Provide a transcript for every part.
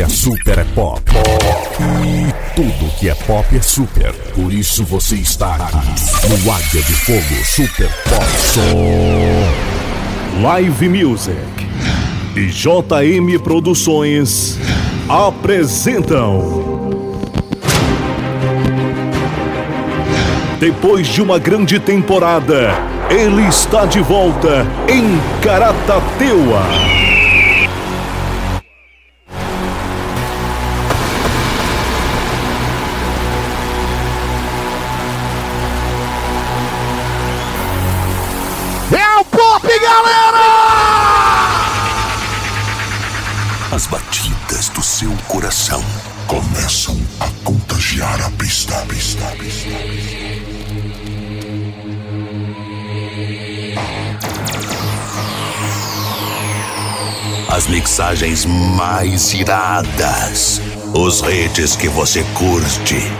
é super é pop. E tudo que é pop é super. Por isso você está aqui no Águia de Fogo Super Pop. Live Music e JM Produções apresentam. Depois de uma grande temporada, ele está de volta em Caratateua. As mixagens mais iradas, os hits que você curte,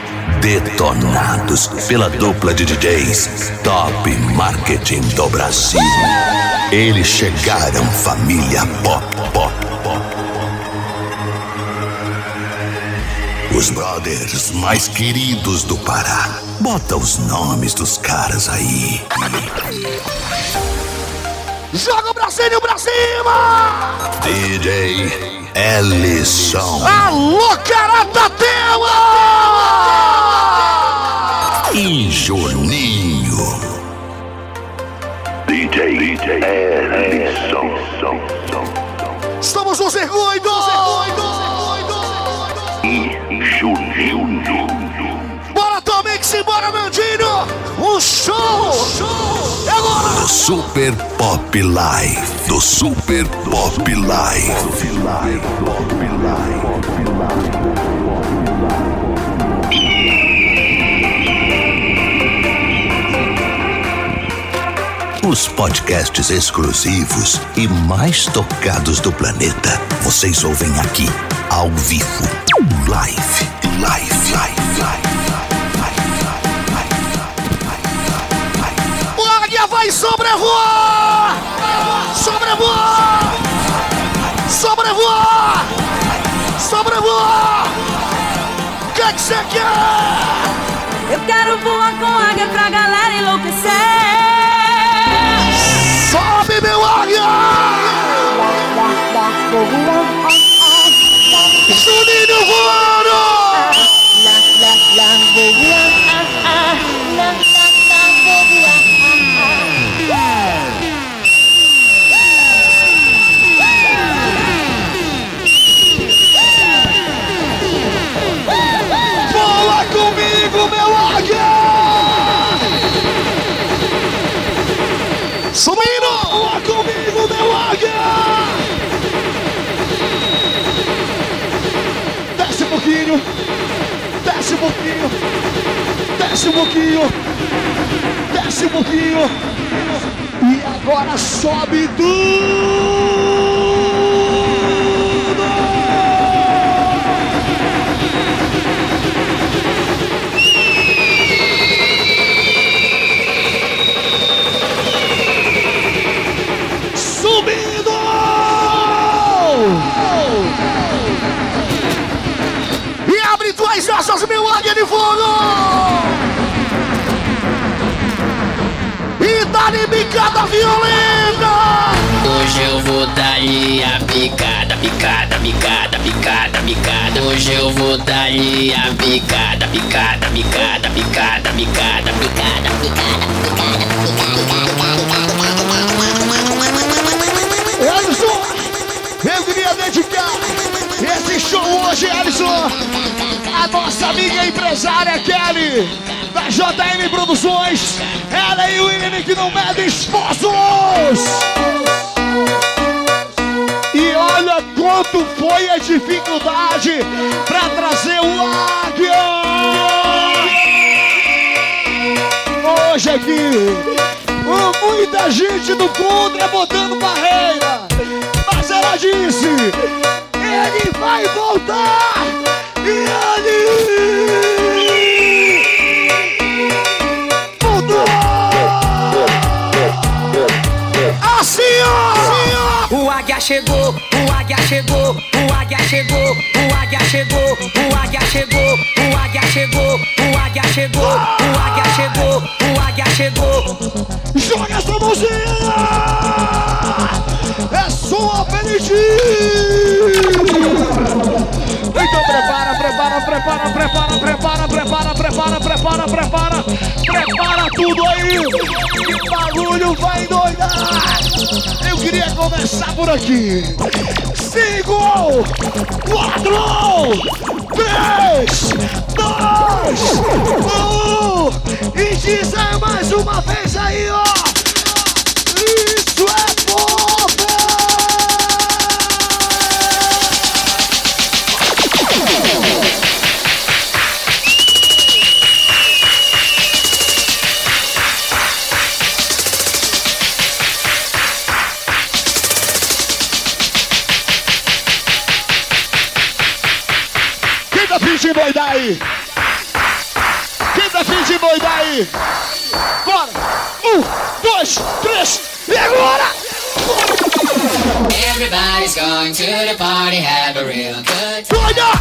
detonados pela dupla de DJs Top Marketing do Brasil. Eles chegaram, família Pop, Pop, Pop. Os brothers mais queridos do Pará. Bota os nomes dos caras aí. Joga o bracinho pra cima! DJ Ellison Alô, Caratateua! e Juninho. DJ, DJ Ellison. Estamos no circuito! Do Super Pop Live. Do Super Pop Live. Os podcasts exclusivos e mais tocados do planeta. Vocês ouvem aqui, ao vivo. Live, live, sobrevoar! Sobrevoar! Sobrevoar! Sobrevoar! O que é que você quer? Eu quero voar com águia pra galera enlouquecer. Sobe, meu águia! Juninho voando! Pouquinho! Desce um pouquinho! Desce um pouquinho! E agora sobe tudo! Fogo! E dá-lhe bicada violenta! Hoje eu vou dar-lhe a picada, picada, picada, picada, picada. Hoje eu vou dar-lhe a picada, picada, picada, picada, picada, picada, picada. Alisson, eu queria dedicar esse show hoje, Alisson, a nossa amiga empresária Kelly, da JM Produções, ela e o William que não medem esforços. E olha quanto foi a dificuldade para trazer o Águia. Hoje aqui, muita gente do contra botando barreira. Mas ela disse: ele vai voltar. Chegou, o águia chegou, o águia chegou, o águia chegou, o águia chegou, o águia chegou, o águia chegou, o águia chegou, o águia chegou. Joga essa mãozinha! É sua Benedito! Então prepara, prepara, prepara, prepara, prepara, prepara, prepara, prepara, prepara, prepara tudo aí! Que bagulho vai doidar! Eu queria começar por aqui. Cinco, quatro, três, dois, um. E diz aí mais uma vez aí, ó. Aí? Bora! Um, dois, três, e agora? Everybody's going to the party, have a real good time. Doida!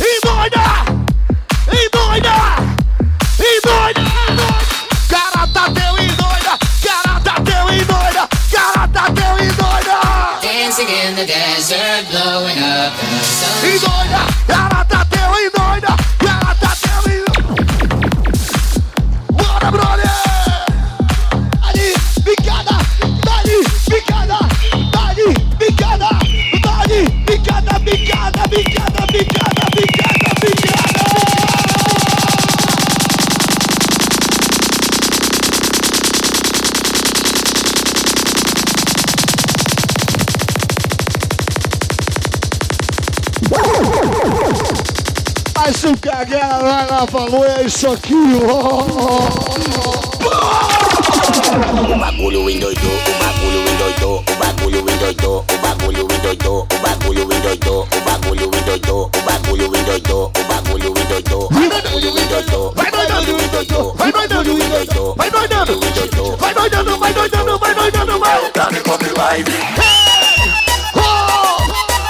E doida! E doida! E doida! Cara tá teu e doida! Cara tá teu e doida! Cara tá teu e doida! Dancing in the desert, blowing up the sun. E doida! Cara Que a galera falou é isso aqui, ó. O bagulho endoidou, o bagulho endoidou, o bagulho endoidou, o bagulho endoidou, o bagulho endoidou, o bagulho endoidou, o bagulho endoidou, o bagulho endoidou, o bagulho endoidou, Vai doidando, endoidou, vai doidando, endoidou, vai doidando, endoidou. vai doidando, vai doidando, vai doidando, vai. Tá me pop live. Oh!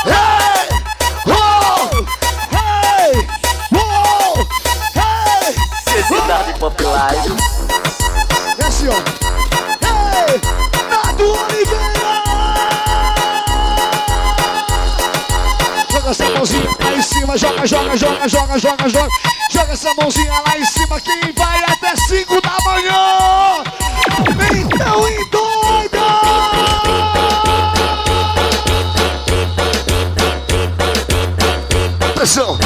Hey! Oh! Hey! Cidade pop live. É assim, ó. Hey! Nato Oliveira! Joga essa mãozinha lá em cima, joga, joga, joga, joga, joga, joga. Joga essa mãozinha lá em cima, quem vai até 5 da manhã. Então endoida! Pressão,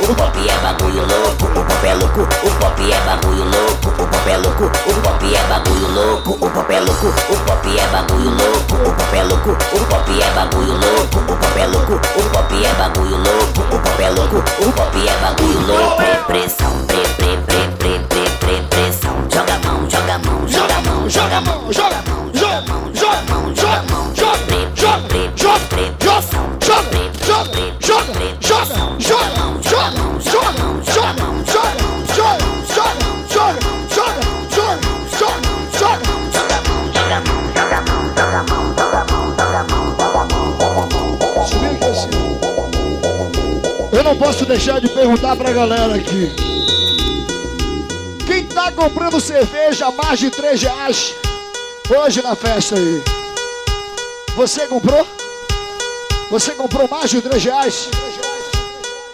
o pop é bagulho louco, o pop é louco, o pop é bagulho louco, o pop é louco, o pop é bagulho louco, o pop é louco, o pop é bagulho louco, o pop é louco, o pop é bagulho louco, o pop é louco, o pop é bagulho louco, o pop é louco, o pop é bagulho louco, pressão, pre, pre, pre, pre, pre, pre, pressão, joga a mão, joga a mão, joga a mão, joga a mão, joga a mão, joga a mão, joga a mão, joga a mão, joga, pre, pre, pre, pre, pressão, joga, pre, Joga, pre, joga, pre, posso deixar de perguntar pra galera aqui. Quem tá comprando cerveja a mais de 3 reais hoje na festa aí? Você comprou? Você comprou mais de 3 reais?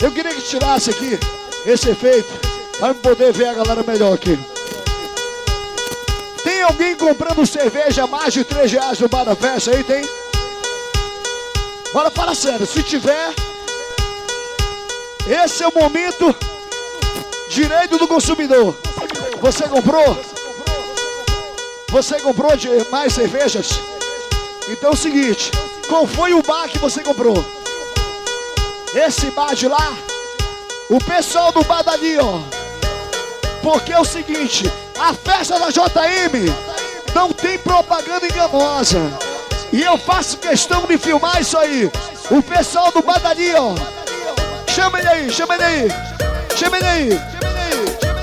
Eu queria que tirasse aqui esse efeito para poder ver a galera melhor aqui. Tem alguém comprando cerveja a mais de 3 reais no bar da festa aí? Tem? Agora fala sério, se tiver, esse é o momento direito do consumidor. Você comprou? Você comprou de mais cervejas? Então é o seguinte, qual foi o bar que você comprou? Esse bar de lá, o pessoal do bar dali, ó. Porque é o seguinte, a festa da JM não tem propaganda enganosa. E eu faço questão de filmar isso aí. O pessoal do bar dali, ó. Chama ele aí, chama ele aí. Chama ele aí.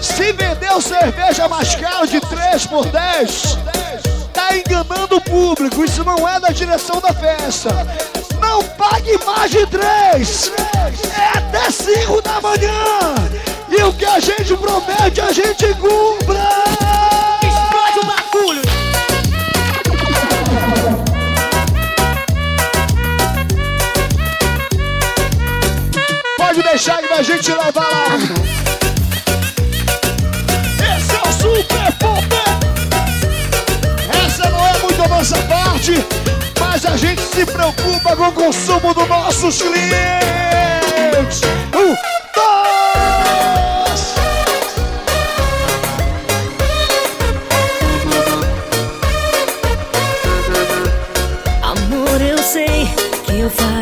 Se vendeu cerveja mais caro de 3 por 10, tá enganando o público. Isso não é da direção da festa. Não pague mais de 3. É até 5 da manhã. E o que a gente promete, a gente cumpra. Deixar que a gente leva lá. Esse é o Super Pop. Essa não é muito a nossa parte, mas a gente se preocupa com o consumo dos nossos clientes. Um, dois. Amor, eu sei que eu falhei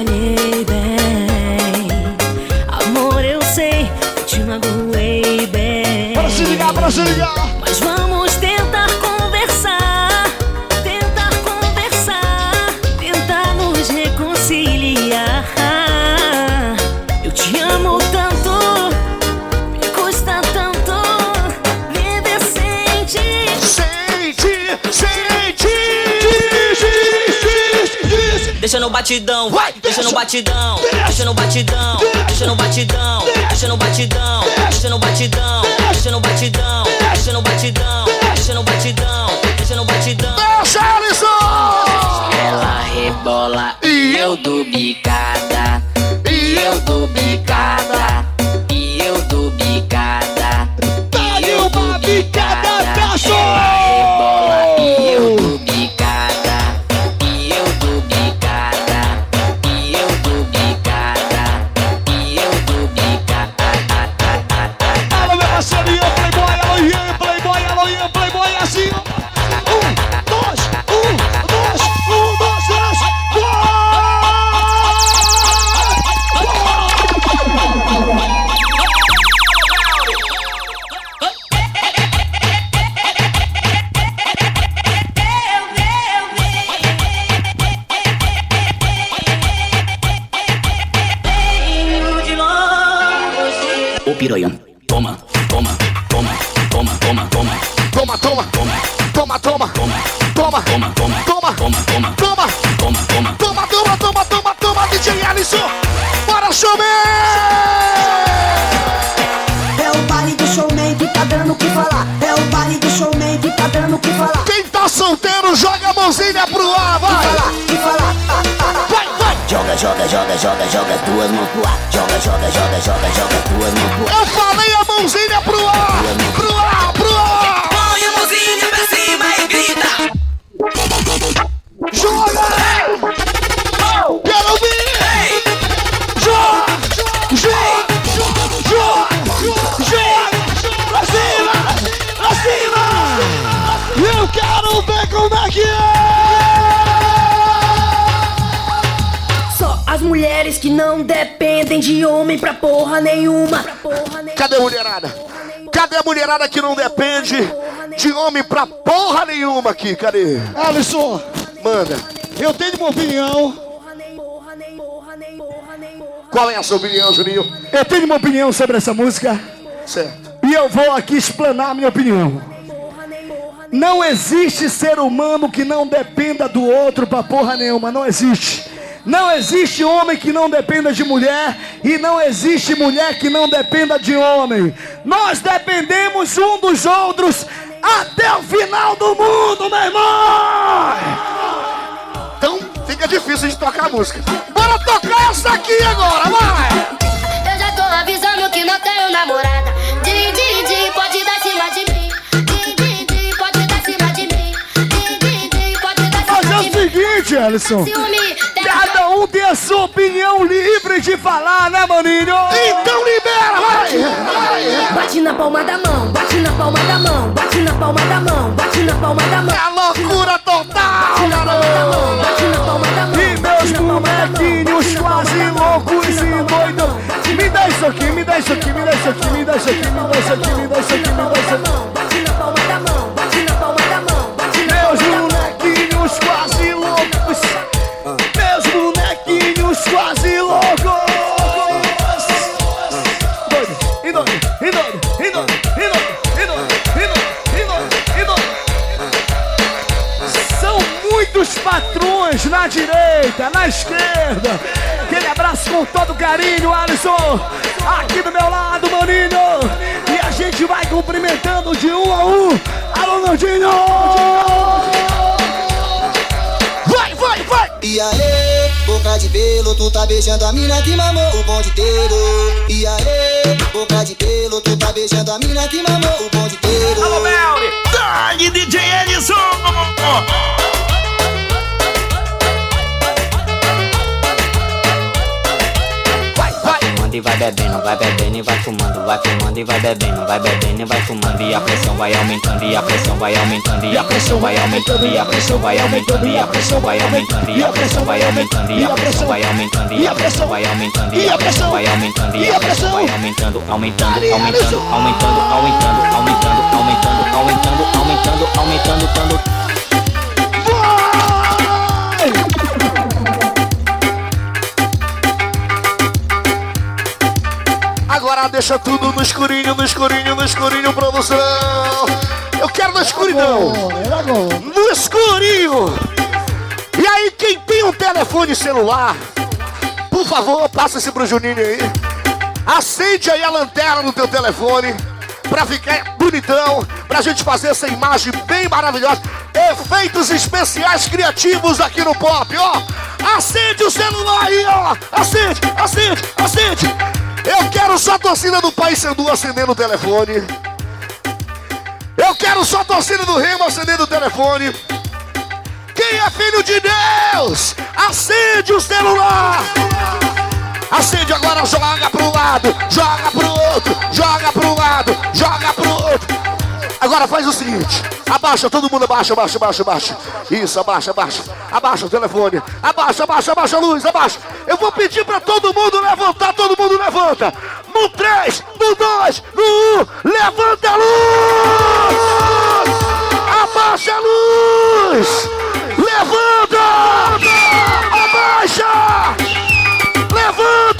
batidão, Vai, deixa no deixa. batidão, Deixa. deixa no batidão, deixa no batidão, deixa no batidão, deixa no batidão, deixa no batidão, deixa no batidão, deixa no batidão, deixa no batidão. Deixa, Alisson. Ela rebola e eu dou bicada. E eu dou bicada. Piranha, toma, toma, toma, toma, toma, toma. Toma, toma, Toma, toma, toma, toma, toma, toma, toma, toma, toma, toma, toma, toma, toma. toma, toma, toma, toma, toma, DJ Alisson, bora chover! É o baile do showman que tá dando o que falar. É o baile do showman que tá dando o que falar. Quem tá solteiro, joga a mãozinha Joga, joga, joga, joga, joga as duas mãos pro ar. Joga, joga, joga, joga, joga as duas mãos pro ar. Eu falei a mãozinha pro ar! Pro ar, pro ar! Mulheres que não dependem de homem pra porra nenhuma. Pra porra nenhuma. Cadê a mulherada? Cadê a mulherada que não depende de homem pra porra nenhuma aqui? Cadê? Alisson, manda. Eu tenho uma opinião. Qual é a sua opinião, Juninho? Eu tenho uma opinião sobre essa música Certo. e eu vou aqui explanar a minha opinião. Não existe ser humano que não dependa do outro pra porra nenhuma, não existe. Não existe homem que não dependa de mulher e não existe mulher que não dependa de homem. Nós dependemos um dos outros até o final do mundo, meu irmão! Então fica difícil de tocar a música. Bora tocar essa aqui agora, vai! Eu já tô avisando que não tenho namorada. Din, din, din, pode dar cima de mim. Din, din, din, pode dar cima de mim. Din, din, din, pode dar Mas cima é de o mim. seguinte, Alisson. Ciúme, um tem a sua opinião livre de falar, né, maninho? Então libera, vai! Bate na palma da mão, bate na palma da mão, bate na palma da mão, bate na palma da mão. É a loucura total, Bate na palma da mão, bate na palma da mão. E meus bonequinhos quase loucos e doidos. Me dá isso aqui, me dá isso aqui, me dá isso aqui, me dá isso aqui, me dá isso aqui, me dá isso aqui, me dá isso aqui. Bate na palma da mão, bate na palma da mão, bate na Meus palma da mão. bonequinhos quase na direita, na esquerda. Aquele abraço com todo carinho, Alisson. Aqui do meu lado, maninho. E a gente vai cumprimentando de um a um. Alô, Nandinho! Vai, vai, vai! E aí, boca de pelo, tu tá beijando a mina que mamou o bonde inteiro. E aí, boca de pelo, tu tá beijando a mina que mamou o bonde fumando e vai bebendo, vai bebendo e vai fumando, vai fumando e vai bebendo, vai bebendo e vai fumando e a pressão vai aumentando e a pressão vai aumentando e a pressão vai aumentando e a pressão vai aumentando e a pressão vai aumentando e a pressão vai aumentando e a pressão vai aumentando e a pressão vai aumentando e a pressão vai aumentando e a pressão vai aumentando, aumentando, aumentando, aumentando, aumentando, aumentando, aumentando, aumentando, aumentando, aumentando, aumentando. Agora deixa tudo no escurinho, no escurinho, no escurinho, produção. Eu quero na escuridão. No escurinho. E aí, quem tem um telefone celular, por favor, passa esse pro Juninho aí. Acende aí a lanterna no teu telefone pra ficar bonitão, pra gente fazer essa imagem bem maravilhosa. Efeitos especiais criativos aqui no pop, ó. Acende o celular aí, ó. Acende, acende, acende. Eu quero só a torcida do Pai Sandu acendendo o telefone. Eu quero só a torcida do Remo acendendo o telefone. Quem é filho de Deus, acende o celular. Acende agora, joga pro lado, joga pro outro, joga pro lado. Agora faz o seguinte: abaixa, todo mundo abaixa, abaixa, abaixa, abaixa. Isso, abaixa, abaixa. Abaixa o telefone. Abaixa, abaixa, abaixa a luz, abaixa. Eu vou pedir pra todo mundo levantar, todo mundo levanta. No 3, no 2, no 1, levanta a luz! Abaixa a luz! Levanta! Abaixa! Levanta!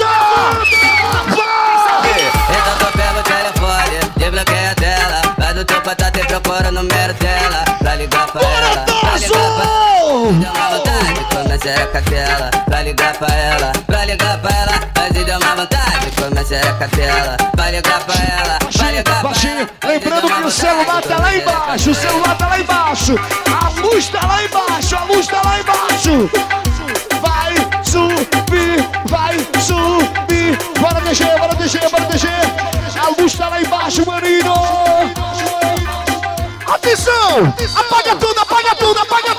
Uma vontade, comecei a capela Pra ligar pra ela, pra ligar pra ela Mas deu uma vontade, comecei a capela Pra ligar pra ela, pra ligar pra Baixinho, lembrando que o celular tá lá embaixo, o celular tá lá embaixo, a luz tá lá embaixo, a luz tá lá embaixo. Vai subir, vai subir. Bora descer, bora descer, bora descer. A luz tá lá embaixo, maninho. Atenção! Apaga tudo, apaga tudo. Apaga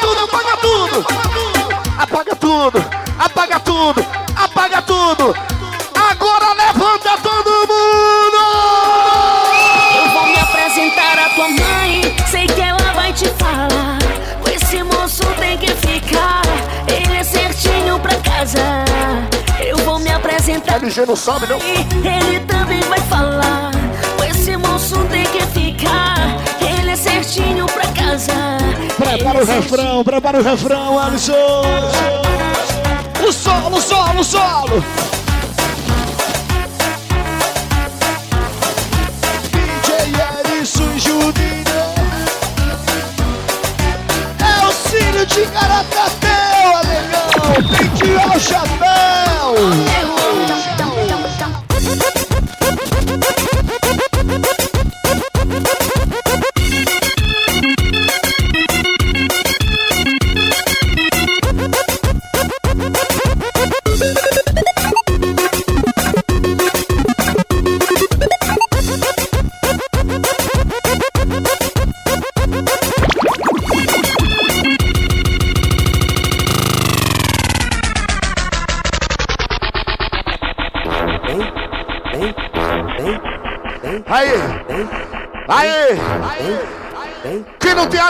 tudo, apaga tudo, apaga tudo. Agora levanta todo mundo! Eu vou me apresentar à tua mãe, sei que ela vai te falar. Com esse moço tem que ficar, ele é certinho pra casa. Eu vou me apresentar. LG não sabe, não? Ele também vai falar. Com esse moço tem que ficar, ele é certinho pra casa. Prepara o refrão, prepara o refrão, Alisson! O solo, solo, solo!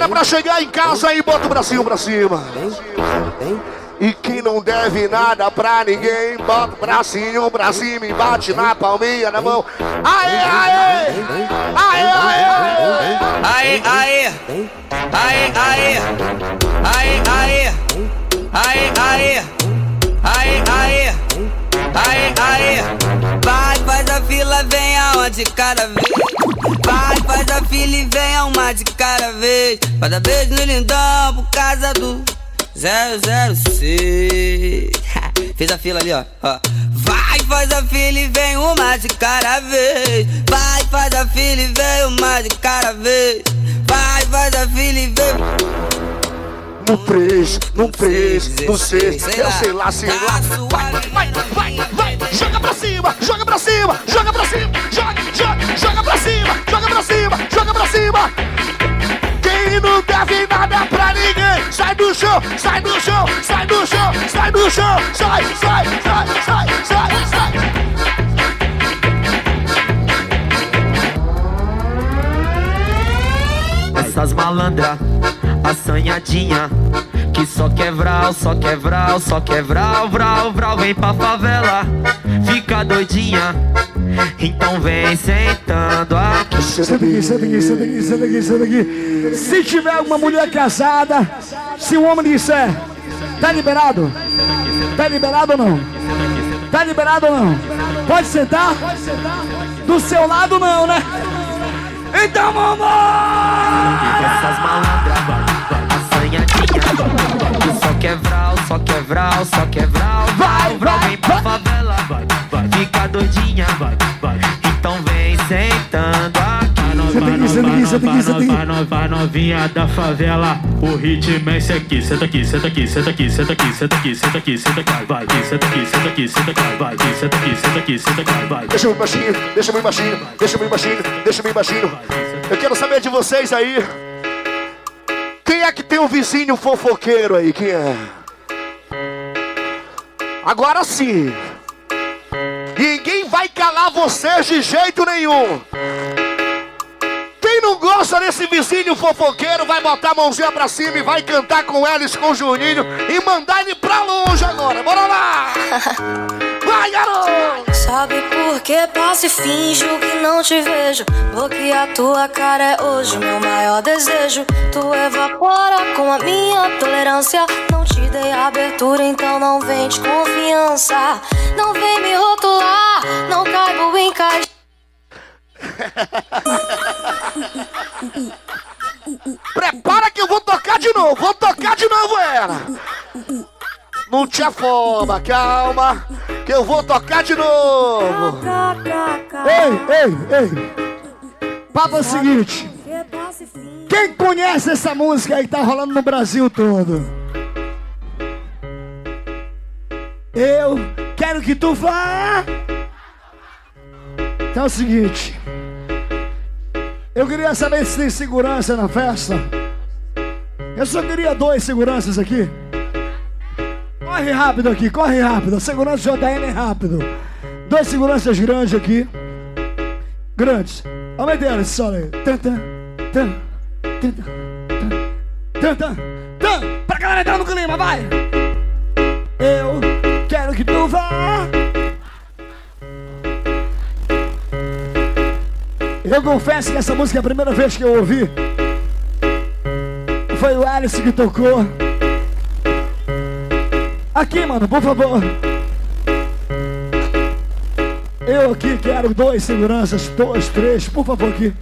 Era pra chegar em casa e bota o bracinho pra cima. E que não deve nada pra ninguém, bota o bracinho pra cima e bate na palminha na mão. Aê, aê! Aê, aê! Aê, aê! Aê, aê! Aê, aê! Aê, aê! Aonde cada vez. Vai, faz a fila e vem uma de cada vez. Cada beijo no lindão por causa do 006. Fez a fila ali, ó. ó. Vai, faz a fila e vem uma de cada vez. Vai, faz a fila e vem uma de cada vez. Vai, faz a fila e vem. No 3, no 3, no 6, eu sei lá, sei lá. Vai, vai, vai, vai, joga pra cima, joga pra cima, joga pra cima, joga, joga, joga pra cima, joga pra cima, joga pra cima. Quem não deve nada pra ninguém, sai do chão, sai do chão, sai do chão, sai do chão, sai, sai, sai, sai, sai, sai. Essas malandras, assanhadinha Que só quer vral, só quer vral, só quer vral, vral, Vem pra favela, fica doidinha Então vem sentando aqui Senta aqui, senta aqui, senta aqui, senta aqui, senta aqui. Se tiver uma mulher casada, se o homem disser, tá liberado? Tá liberado ou não? Tá liberado ou não? Pode sentar? Do seu lado não, né? Então vamos! Essas malandras, assanhadinha Que só quer vral, só vral Vai, vral, vem pra favela Fica doidinha Então vem sentando aqui Senta aqui, senta aqui, senta aqui, senta aqui. Vai, no- vai novinha da favela, o ritmo é esse aqui. Senta aqui, senta aqui, senta aqui, senta aqui, senta aqui, senta aqui, senta aqui, vai, vai, senta aqui, senta aqui, senta aqui, vai, vai, senta aqui, senta aqui, senta aqui, vai. Deixa eu ir baixinho, deixa eu ir baixinho, deixa eu ir baixinho, deixa eu ir baixinho. Eu quero saber de vocês aí. É que tem um vizinho fofoqueiro aí? Quem é? Agora sim. Ninguém vai calar vocês de jeito nenhum. Quem não gosta desse vizinho fofoqueiro vai botar a mãozinha pra cima e vai cantar com eles, com o Juninho e mandar ele pra longe agora. Bora lá! Vai, garoto! Sabe por que passo e finjo que não te vejo? Porque a tua cara é hoje o meu maior desejo. Tu evapora com a minha tolerância. Não te dei abertura, então não vem de confiança. Não vem me rotular, não caibo em caixa. Prepara que eu vou tocar de novo, vou tocar de novo ela. Não te afoba, calma, que eu vou tocar de novo. Ei, ei, ei. Papo é o seguinte. Quem conhece essa música aí tá rolando no Brasil todo? Eu quero que tu vá. Então é o seguinte. Eu queria saber se tem segurança na festa. Eu só queria dois seguranças aqui. Corre rápido aqui, corre rápido. Segurança JN é rápido. Dois seguranças grandes aqui. Grandes. Aumenta eles, só aí. Tan, tan, tan, tan, tan, tan, tan, tan. Pra galera entrar no clima, vai! Eu quero que tu vá. Eu confesso que essa música é a primeira vez que eu ouvi. Foi o Alice que tocou. Aqui, mano, por favor. Eu aqui quero dois seguranças, dois, três, por favor aqui.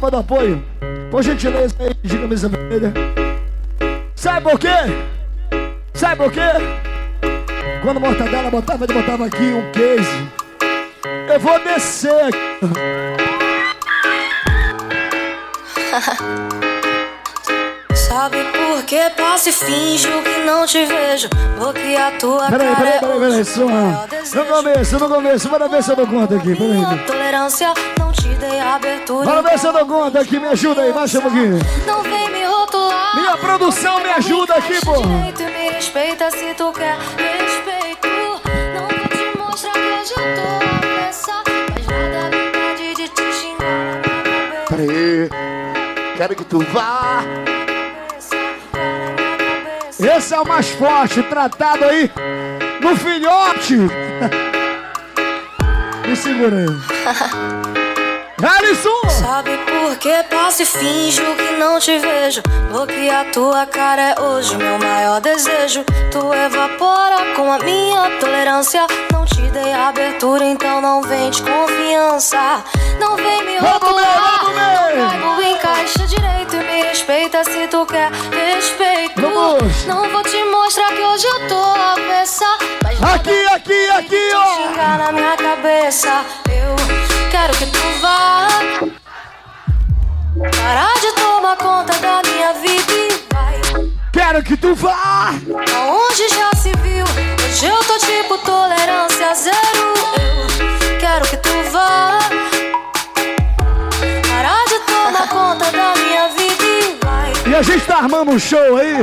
Para dar apoio. Por gentileza aí, de camisa vermelha. Sabe por quê? Sabe por quê? Quando a mortadela botava, ele botava aqui um queijo. Eu vou descer aqui. Sabe por que passo e finjo que não te vejo? Porque a tua Peraí, cara peraí, é peraí, peraí, maior No começo, no começo, bora ver se eu dou conta aqui, peraí. tolerância não te dei abertura. Bora ver se eu dou conta aqui, me ajuda aí, baixa um pouquinho. Não vem me rotular. Minha produção me ajuda aqui, pô. Direito, me respeita se tu quer respeito. Não vou te mostrar que eu tô. Mas nada de te xingar. Peraí, quero que tu vá. Esse é o mais forte, tratado aí no filhote. Me segura aí. Alisson! Sabe por que passo e finjo que não te vejo? Porque a tua cara é hoje o meu maior desejo. Tu evapora com a minha tolerância. Não te dei abertura, então não vem de confiança. Não vem me rotular. Não caibo, encaixa direito e me respeita se tu quer respeito. Vamos. Não vou hoje eu tô avessa. Mas Aqui, aqui, aqui, ó. xingar na minha cabeça. Eu quero que tu vá. Parar de tomar conta da minha vida e vai. Quero que tu vá. Aonde já se viu? Hoje eu tô tipo tolerância zero. Eu quero que tu vá. E a gente tá armando um show aí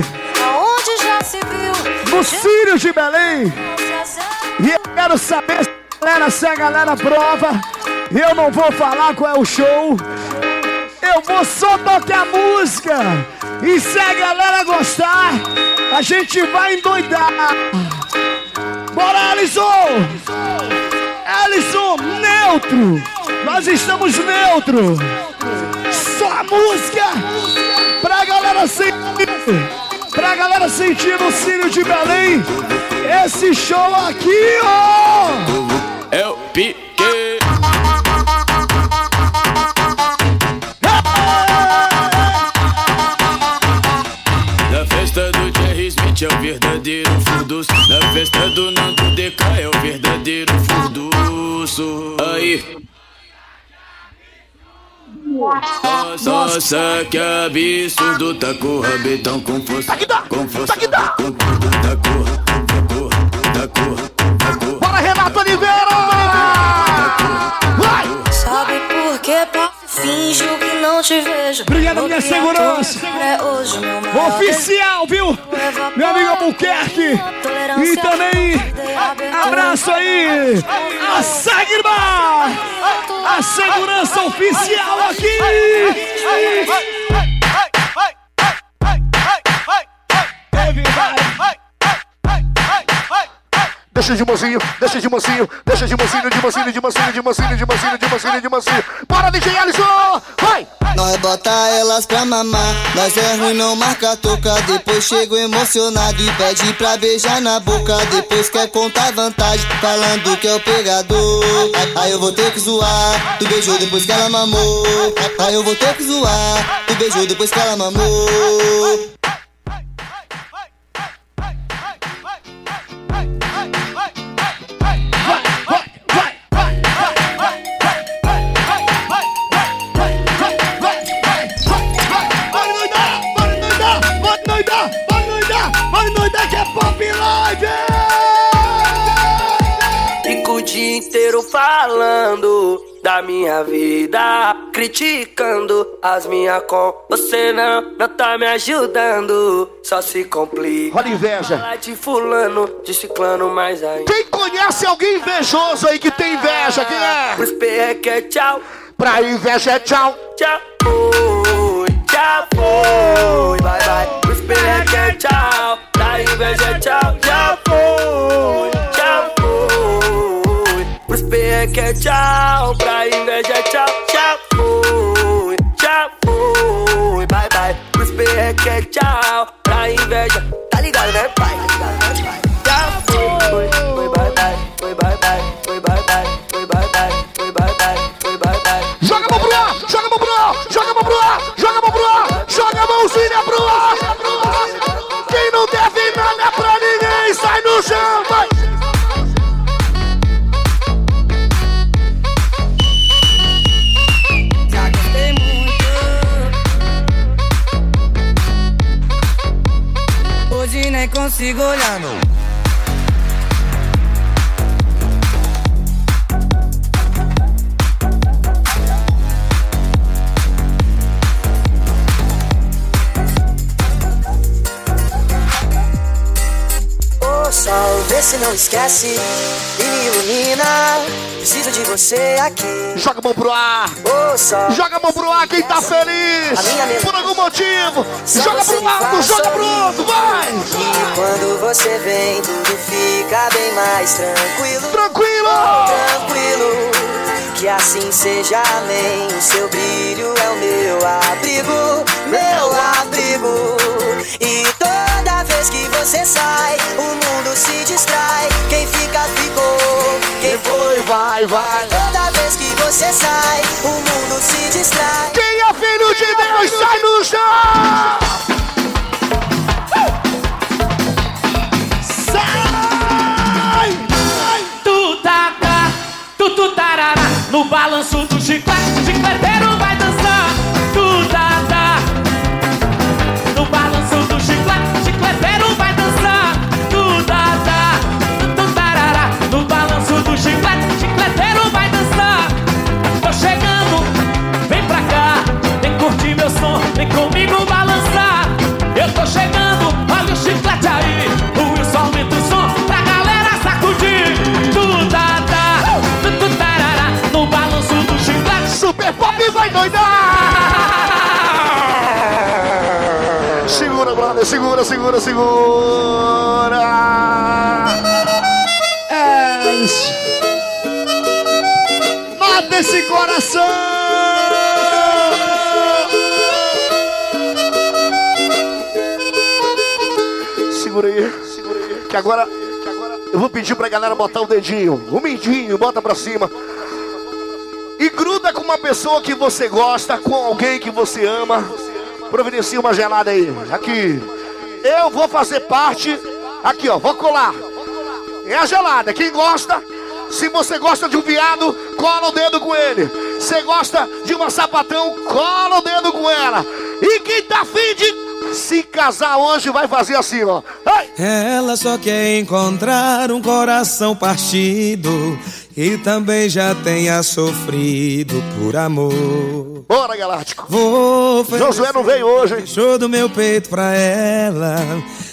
Aonde já se viu? no Círio de Belém. E eu quero saber se a galera, se a galera prova. Eu não vou falar qual é o show. Eu vou só tocar música. E se a galera gostar, a gente vai endoidar. Bora, Alisson! Alisson, neutro! Nós estamos neutro! Só a música pra galera sentir! Pra galera sentir no Círio de Belém! Esse show aqui, ó! Eu piquei. Na festa do Jerry Smith é o verdadeiro furduço. Na festa do Nando DK é o verdadeiro furduço. Aí. Nossa, que absurdo, tá com o rabetão com força. Com força, com tudo, tá com tá com Finjo que não te vejo. Obrigado, minha segurança. É hoje meu Oficial, viu? Meu amigo Albuquerque. E também, abraço aí, a Sagma, a segurança oficial aqui. Deixa de mocinho, deixa de mocinho, deixa de mocinho, de mocinho, de mocinho, de mocinho, de mocinho, de mocinho, de mocinho. Bora, DJ Alisson! Vai! Nós bota elas pra mamar, nós é ruim não marca toca Depois chego emocionado e pede pra beijar na boca Depois quer contar vantagem, falando que é o pegador Aí- Aí eu vou ter que zoar, tu beijou depois que ela mamou Aí eu vou ter que zoar, tu beijou depois que ela mamou inteiro falando da minha vida, criticando as minhas com. Você não, não tá me ajudando, só se complica. Olha inveja. Fala de fulano, de ciclano, mais ainda. Quem conhece alguém invejoso aí que tem inveja? Quem é? Pros perreque é tchau, Pra inveja é tchau. tchau, fui, tchau, foi, bye bye. Pros perreque é tchau, da inveja é tchau, tchau, foi. Pros perreque é tchau, pra inveja é tchau, tchau, foi, foi, bye bye. Pros perreque é tchau, pra inveja, tá ligado né pai? Tchau, foi, foi, bye bye, foi, bye bye, foi, bye bye, foi, bye bye, foi, bye bye, foi, bye bye. Joga a pro joga a pro joga a pro joga a pro joga a mãozinha pro ar. Não. Ô sol, vê se não esquece e me ilumina. Preciso de você aqui. Joga a mão pro ar. Sol, Joga a mão pro ar quem tá feliz. Por algum motivo. Joga pro alto, joga pro alto, vai. E quando você vem, tudo fica bem mais tranquilo. Tranquilo! Tranquilo. Que assim seja, amém. O seu brilho é o meu abrigo, meu abrigo. E vez que você sai, o mundo se distrai. Quem fica, ficou. Quem foi, vai, vai. Toda vez que você sai, o mundo se distrai. Quem é filho de Deus, sai no chão. Chiclete, chicleteiro vai dançar. Tu, tarará. No balanço do chiclete, chicleteiro vai dançar. Tô chegando, vem pra cá. Vem curtir meu som, vem comigo balançar. Eu tô chegando, olha o chiclete aí. O Wilson aumenta o som pra galera sacudir. Tu, tu, tarará. No balanço do chiclete, Super Pop vai doidar! Segura, segura, segura! É. Mata esse coração! Segura aí, segura aí. Que agora, que agora eu vou pedir pra galera botar o dedinho, o mindinho, bota pra cima. E gruda com uma pessoa que você gosta, com alguém que você ama. Providencia uma gelada aí. Aqui. Eu vou fazer parte. Aqui, ó, vou colar. É a gelada. Quem gosta, se você gosta de um viado, cola o dedo com ele. Você gosta de uma sapatão, cola o dedo com ela. E quem tá afim de se casar hoje vai fazer assim, ó. Ai! Ela só quer encontrar um coração partido e também já tenha sofrido por amor. Bora, Galáctico. Vou Josué não veio hoje, hein? Show do meu peito pra ela.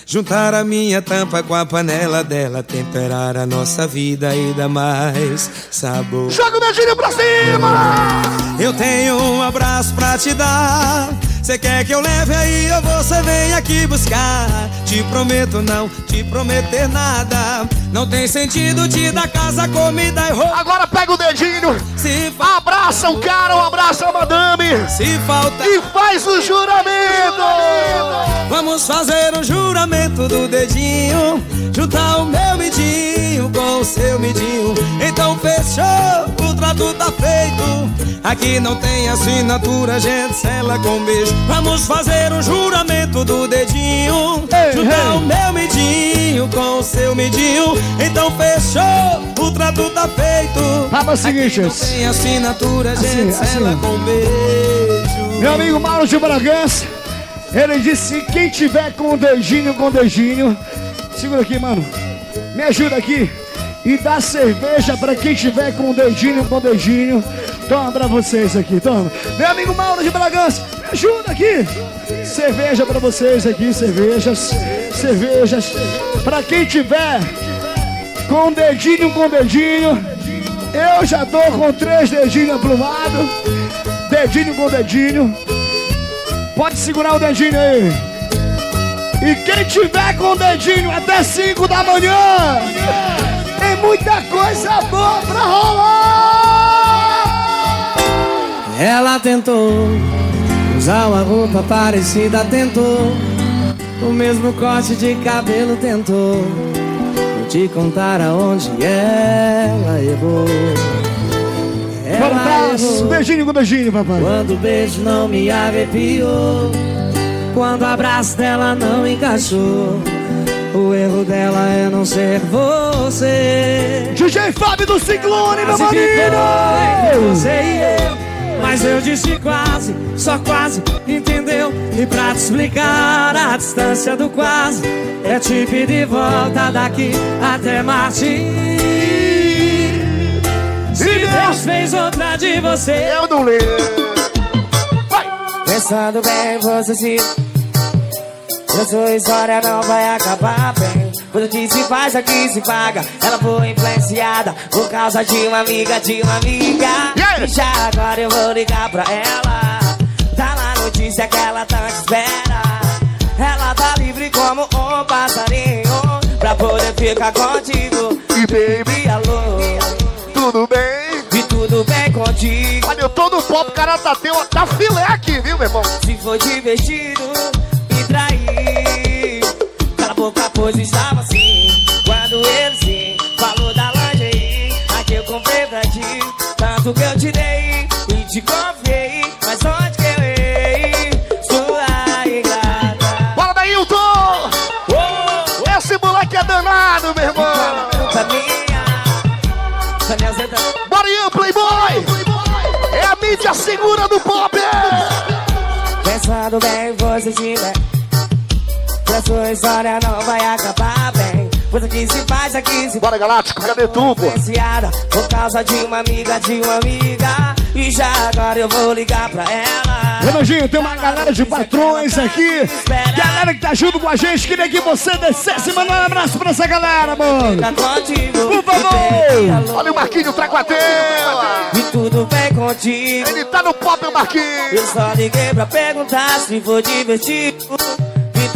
Juntar a minha tampa com a panela dela. Temperar a nossa vida e dar mais sabor. Joga o dedinho pra cima! Eu tenho um abraço pra te dar. Cê quer que eu leve aí ou você vem aqui buscar? Te prometo não te prometer nada. Não tem sentido te dar casa, comida e roupa. Agora pega o dedinho, Se abraça o cara, ou abraça a madame Se falta e faz o juramento! Vamos fazer o juramento do dedinho Juntar o meu midinho com o seu midinho Então fechou, o trato tá feito. Aqui não tem assinatura, gente sela com beijo Vamos fazer o juramento do dedinho. Juntar o meu midinho com o seu midinho Então fechou, o trato tá feito. O seguinte, Aqui não tem assinatura, gente Assim, sela assim. com beijo. Meu amigo Mauro de Bragança, ele disse que quem tiver com o dedinho, com o dedinho, segura aqui, mano, me ajuda aqui e dá cerveja pra quem tiver com o dedinho, com o dedinho. Toma pra vocês aqui, toma. Meu amigo Mauro de Bragança, me ajuda aqui. Cerveja pra vocês aqui, cervejas, cervejas. Pra quem tiver com o dedinho, com o dedinho, eu já tô com três dedinhos aplumados. Dedinho com dedinho. Pode segurar o dedinho aí. E quem tiver com o dedinho até 5 da manhã, tem muita coisa boa pra rolar. Ela tentou usar uma roupa parecida, tentou o mesmo corte de cabelo, tentou. Vou te contar aonde ela errou. Bora, abraço. Beijinho com dedinho, papai. Quando o beijo não me arrepiou, quando o abraço dela não encaixou. O erro dela é não ser você. DJ Fábio do Ciclone, meu marido. você e eu. Mas eu disse quase, só quase, entendeu? E pra te explicar a distância do quase, é te pedir volta daqui até Marte. Se Deus fez outra de você, eu não leio. Pensando bem, você se. A sua história não vai acabar bem. Quando que se faz aqui se paga. Ela foi influenciada por causa de uma amiga, de uma amiga. E já agora eu vou ligar pra ela. Tá lá notícia que ela tanto espera. Ela tá livre como um passarinho. Pra poder ficar contigo. E baby, alô. Tudo bem? E tudo bem contigo. Olha, eu tô no pop, cara tá teu, tá filé aqui, viu, meu irmão? Se for divertido, trair. Cala a boca, pois estava assim. Quando ele falou da lingerie, a que eu comprei pra ti. Tanto que eu te dei e te confiei. Mas onde que eu errei? Sua ingrata. Bora daí, Hilton! Esse moleque é danado, meu irmão! Zeta. Bora aí, Playboy! Mídia segura do pop! Pensando bem, você. Que a sua história não vai acabar bem. Pois aqui se faz, aqui se Bora, Galáctico, cadê tu, pô? Por causa de uma amiga, de uma amiga E já agora eu vou ligar pra ela Renanjinho, tem uma galera de patrões aqui. Galera que tá junto com a gente. Queria que você descesse e mandar um abraço pra essa galera, mano. Por favor. Olha o Marquinho Traguatela. E tudo bem contigo Ele tá no pop, o Marquinho. Eu só liguei pra perguntar se for divertido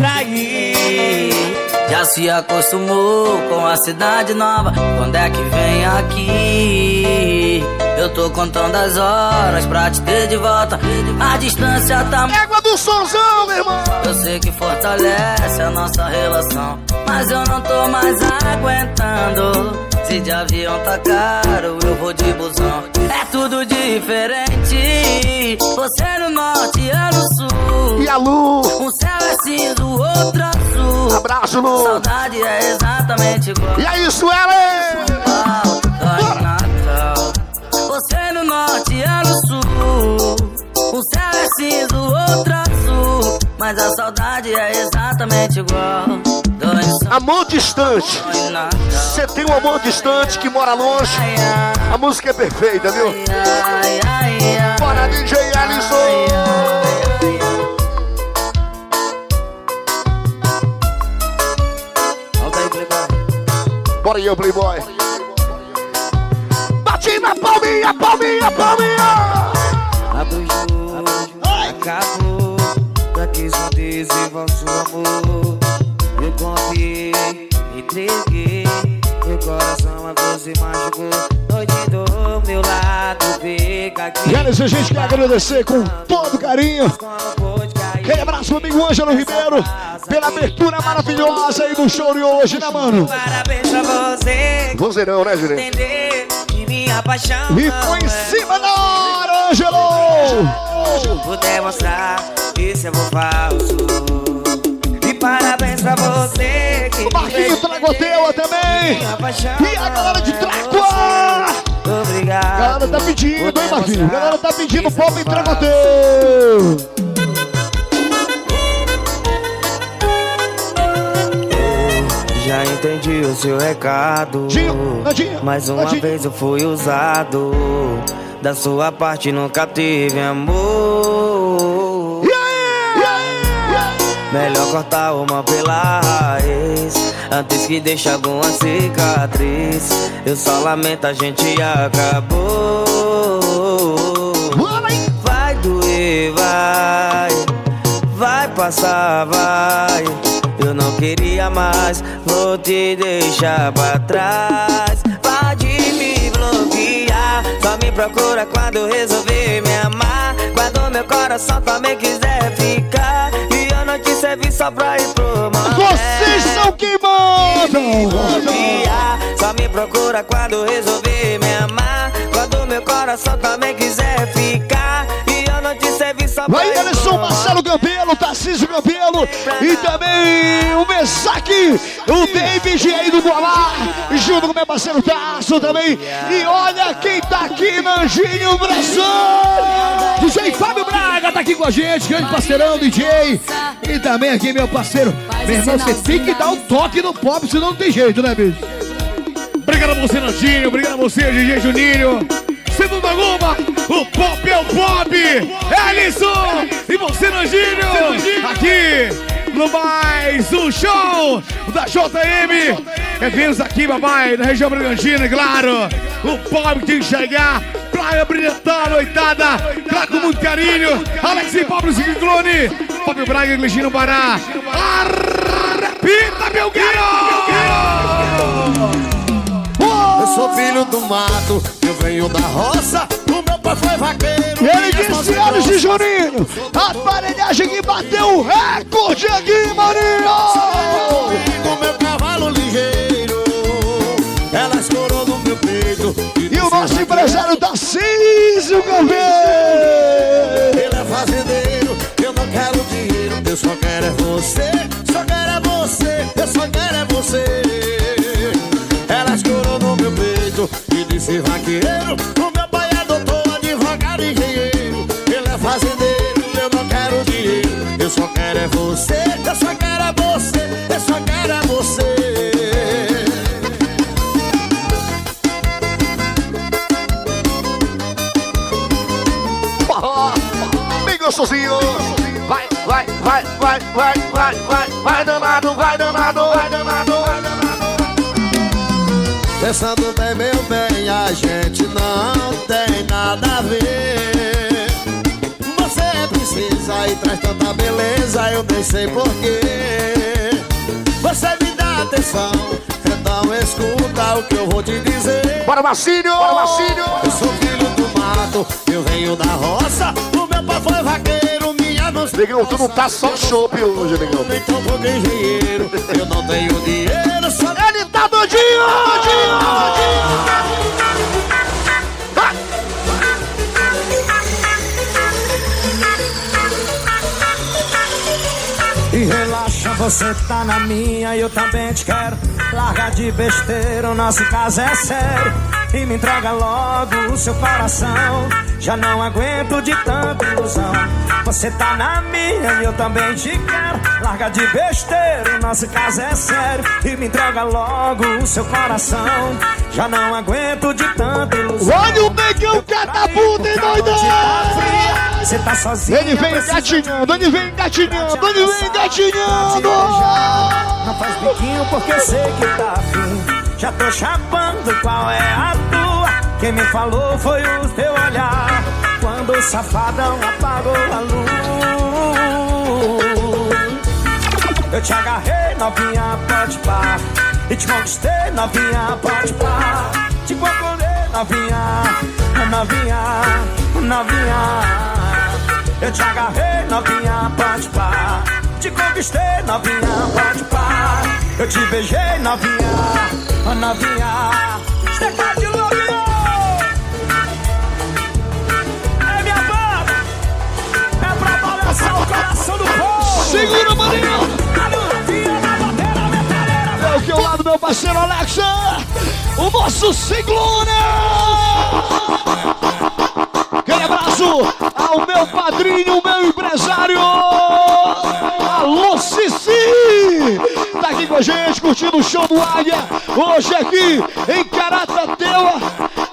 trair Já se acostumou com a cidade nova. Quando é que vem aqui? Eu tô contando as horas pra te ter de volta. A distância tá. Égua do sonzão, meu irmão. Eu sei que fortalece a nossa relação. Mas eu não tô mais aguentando. Se de avião tá caro, eu vou de busão. É tudo diferente. Você no norte, eu no sul. E a Lu? Um céu é cinza, o outro Abraço, Lu. Saudade é exatamente igual. E aí, Suelen? Dói Natal. Você no norte, eu no sul. Um céu é cinza, o outro azul. Mas a saudade é exatamente igual. Amor distante. Você tem um amor distante que mora longe. A música é perfeita, viu? Bora, DJ Bora aí, Playboy. Bate na palminha, palminha, palminha. Jogo, acabou Pra que escondes em vosso amor Eu confiei, entreguei Meu coração a você machucou Noite do meu lado, fica aqui E Alisson, a gente quer agradecer com todo carinho. Aquele abraço amigo Ângelo Ribeiro pela abertura maravilhosa aí do show de hoje, né, mano? Parabéns pra você Vozeirão, né, Julinho? Entender que minha paixão E foi em cima da hora, Ângelo! Vou demonstrar que esse amor falso E parabéns pra você que O Marquinho Tragoteua também! E a galera de Tracua! Obrigado A galera tá pedindo, hein, Marquinho? A galera tá pedindo pop em Tragoteu! Já entendi o seu recado. Mais uma vez eu fui usado. Da sua parte nunca tive amor. Melhor cortar uma pela raiz Antes que deixe alguma cicatriz. Eu só lamento, a gente acabou. Vai doer, vai Vai passar, vai Eu não queria mais Vou te deixar pra trás Pode me bloquear Só me procura quando resolver me amar Quando meu coração também quiser ficar E eu não te servi só pra ir pro mar Vocês são quem mandam! Só me procura quando resolver me amar. Quando meu coração também quiser ficar. E eu não te Vai, pro Marcelo Campelo, Tarcísio Campelo e também o Messaque, o David aí do Guamá, junto com meu parceiro Tasso também. E olha quem tá aqui, Nanjinho Brasil! DJ Fábio Braga tá aqui com a gente, grande parceirão, DJ. E também aqui meu parceiro. Meu irmão, você tem que dar um toque no pop, senão não tem jeito, né, bicho? Obrigado a você, Nanjinho, obrigado a você, DJ Juninho. Segundo alguma, o pop é o pop! Ellison! E você, Nanjinho! Aqui no mais um show da JM! Eventos aqui, papai, na região Bragantina, claro! O pop tem que chegar pra brilhantar noitada! Lá com muito carinho! Alex e Pablo Ciclone! Pop Braga, Iglesino Pará! Arrepita, meu garoto! Eu sou filho do mato, eu venho da roça, o meu pai foi vaqueiro. E ele disse, mãos Alisson Juninho, a aparelhagem que bateu o recorde aqui, Maninho! Com meu cavalo ligeiro, ela escorou no meu peito. E o nosso empresário Tarcísio Campelo! Ele é fazendeiro, eu não quero dinheiro, eu só quero é você, só quero é você, eu só quero é você. ser vaqueiro. O meu pai é doutor, advogado, engenheiro. Ele é fazendeiro, eu não quero dinheiro. Eu só quero é você, eu só quero é você, eu só quero é você. Sozinho. Vai, vai, vai, vai, vai, vai, vai, vai danado, vai danado, vai danado. Pensando bem, meu bem, a gente não tem nada a ver. Você precisa e traz tanta beleza, eu nem sei porquê. Você me dá atenção, então escuta o que eu vou te dizer. Bora, Marcinho! Bora! Eu sou filho do mato, eu venho da roça. O meu pai foi vaqueiro, mãe. Negão, tu não tá só chopp hoje, negão. Nem tão pouco eu não tenho dinheiro, só. Ele tá doidinho! Doidinho! E relaxa, você tá na minha e eu também te quero. Larga de besteira, o nosso caso é sério. E me entrega logo o seu coração. Já não aguento de tanta ilusão. Você tá na minha e eu também te quero. Larga de besteira, o nosso caso é sério. E me entrega logo o seu coração. Já não aguento de tanta ilusão. Olha o negão catapulta, hein, doidão! Você tá sozinho. Ele vem engatinhando, ele vem engatinhando, ele vem engatinhando! Não faz biquinho porque sei que tá afim. Já tô chapando, qual é a tua? Quem me falou foi o teu olhar. Safadão apagou a luz. Eu te agarrei, novinha, pode pá. E te conquistei, novinha, pode pá. Te procurei, novinha, novinha, novinha. Eu te agarrei, novinha, pode pá. Te conquistei, novinha, pode pá. Eu te beijei, novinha, novinha. Você tá de novinho! Segura, maninho! É o que eu lado, meu parceiro Alexa! O nosso Ciclone! Aquele abraço ao meu padrinho, meu empresário! Alô, Cici! Tá aqui com a gente, curtindo o show do Águia. Hoje aqui em Caratateu.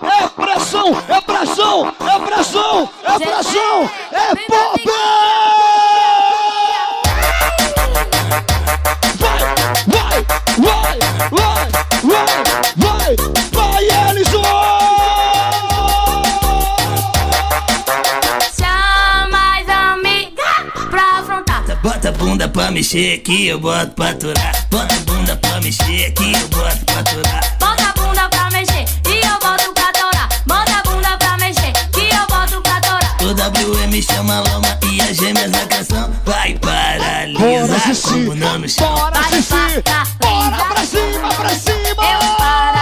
É pressão, é pressão, é pressão, é pressão, é pop! Bunda pra mexer que eu boto pra aturar. Bota a bunda pra mexer que eu boto pra aturar. Bota a bunda pra mexer e eu boto pra torar. Bota a bunda pra mexer que eu boto pra torar. O WM chama a lama e as gêmeas da canção vai paralisar como não no chão. Bora, Cici! Bora pra cima, pra cima! Eu paraliso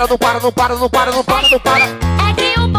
para, não para, não para, não para, não para, não para. É que o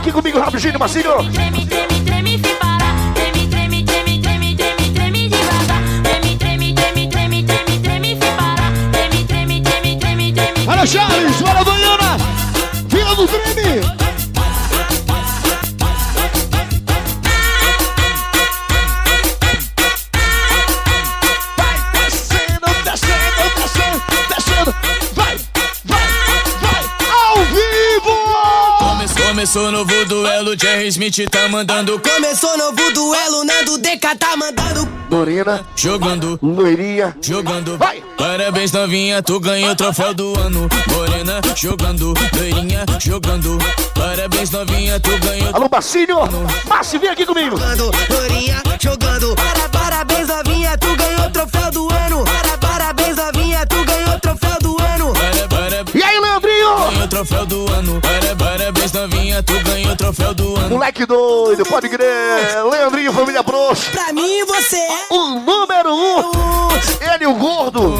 aqui comigo rapidinho, Marcinho! Treme, treme, treme, se parar. Treme, treme, treme, treme, treme, treme devagar. Treme, treme, treme, treme, treme, treme, se parar. Treme, treme, treme, treme, treme. Olha, Charles, olha, Dayana, Vila do Treme! Começou, novo duelo, Jerry Smith tá mandando. Começou novo duelo, Nando DK tá mandando. Dorina, jogando, loirinha, jogando. Vai! Parabéns, novinha, tu ganhou o troféu do ano. Morena, jogando, loirinha, jogando. Parabéns, novinha, tu ganhou. Alô, Marcinho! Márcio, vem aqui comigo! Jogando. Para, parabéns, novinha, tu ganhou o troféu do ano. Para, parabéns, novinha, tu ganhou troféu do ano. Para- Parabéns, novinha, tu ganhou o troféu do ano. Moleque doido, pode crer. Leandrinho, família Bros. Pra mim você é o número um. Ele, o gordo.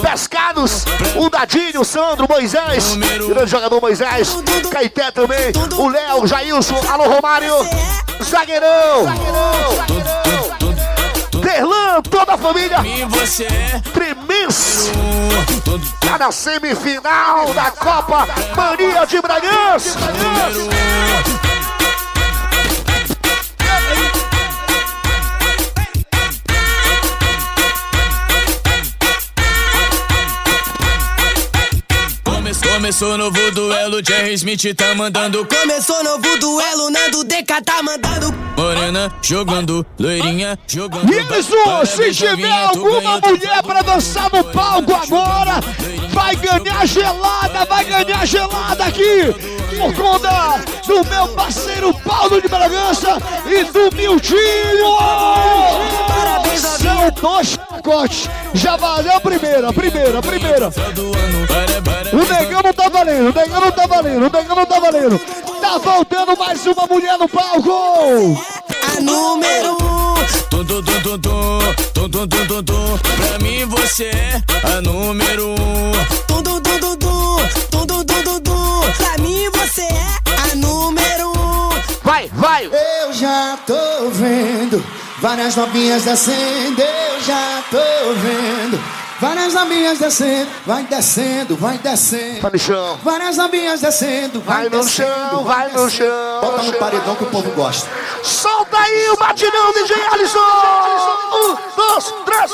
Pescados, o Dadinho, o Sandro, o Moisés. Grande jogador Moisés. Caeté também. O Léo, o Jailson. Alô, Romário. Zagueirão. Terlan, toda a família. Tremenso. Tá na semifinal da Copa Mania de Bragança. Começou, novo duelo, Jerry Smith tá mandando. Começou novo duelo, Nando DK tá mandando Morena jogando, loirinha jogando. Isso, se tiver alguma mulher pra dançar no palco agora, vai ganhar gelada, vai ganhar gelada aqui, por conta do meu parceiro Paulo de Bragança e do Miltinho. Parabéns, São dois pacotes, já valeu a primeira, a primeira, a primeira. O negão não tá valendo, o negão não tá valendo, o negão não tá valendo. Tá faltando mais uma mulher no palco. A número um. Tum, tum, tum, tum, tum, tum, tum, tum, tum. Pra mim você é a número um. Tum, tum, tum, tum, tum, tum, tum, tum, tum, tum. Pra mim você é a número um. Vai, vai. Eu já tô vendo várias novinhas descendo, eu já tô vendo. Várias novinhas descendo, vai descendo, vai descendo. Vai no chão. Várias novinhas descendo, vai, Vai no descendo, chão, vai no chão. Bota no paredão que o povo gosta. Solta aí o batidão, DJ Alisson! Um, dois, três!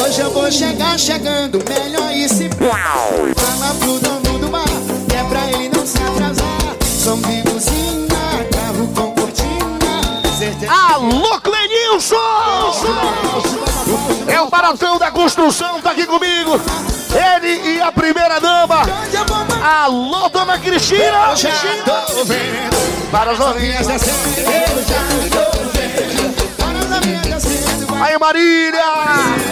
Hoje eu vou chegar chegando, melhor ir se Fala pro dono do bar, que é pra ele não se atrasar. Som de buzina, carro com cortina. Alô, Clenilson! É o Baratão da Construção, tá aqui comigo. Ele e a primeira dama. Alô, dona Cristina! Eu já tô vendo Para as novinhas descendo, eu já tô vendo. Várias novinhas descendo, vai Aí, Marília!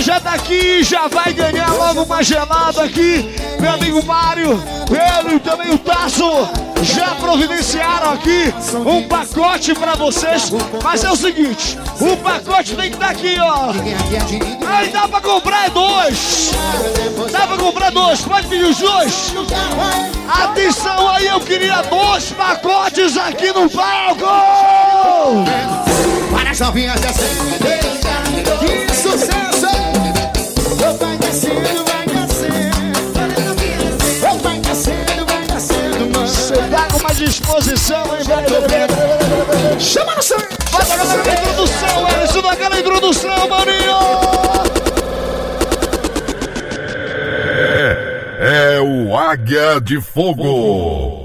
Já tá aqui, já vai ganhar logo uma gelada aqui. Meu amigo Mário, ele e também o Tasso já providenciaram aqui um pacote pra vocês. Mas é o seguinte, o pacote tem que estar aqui, ó. Aí dá pra comprar dois. Dá pra comprar dois, pode pedir os dois. Atenção aí, eu queria dois pacotes aqui no palco. Várias novinhas descendo. Que sucesso! Disposição, hein, velho? Chama no sangue! Bota aquela introdução, Alisson, daquela introdução, maninho! É, é o Águia de Fogo.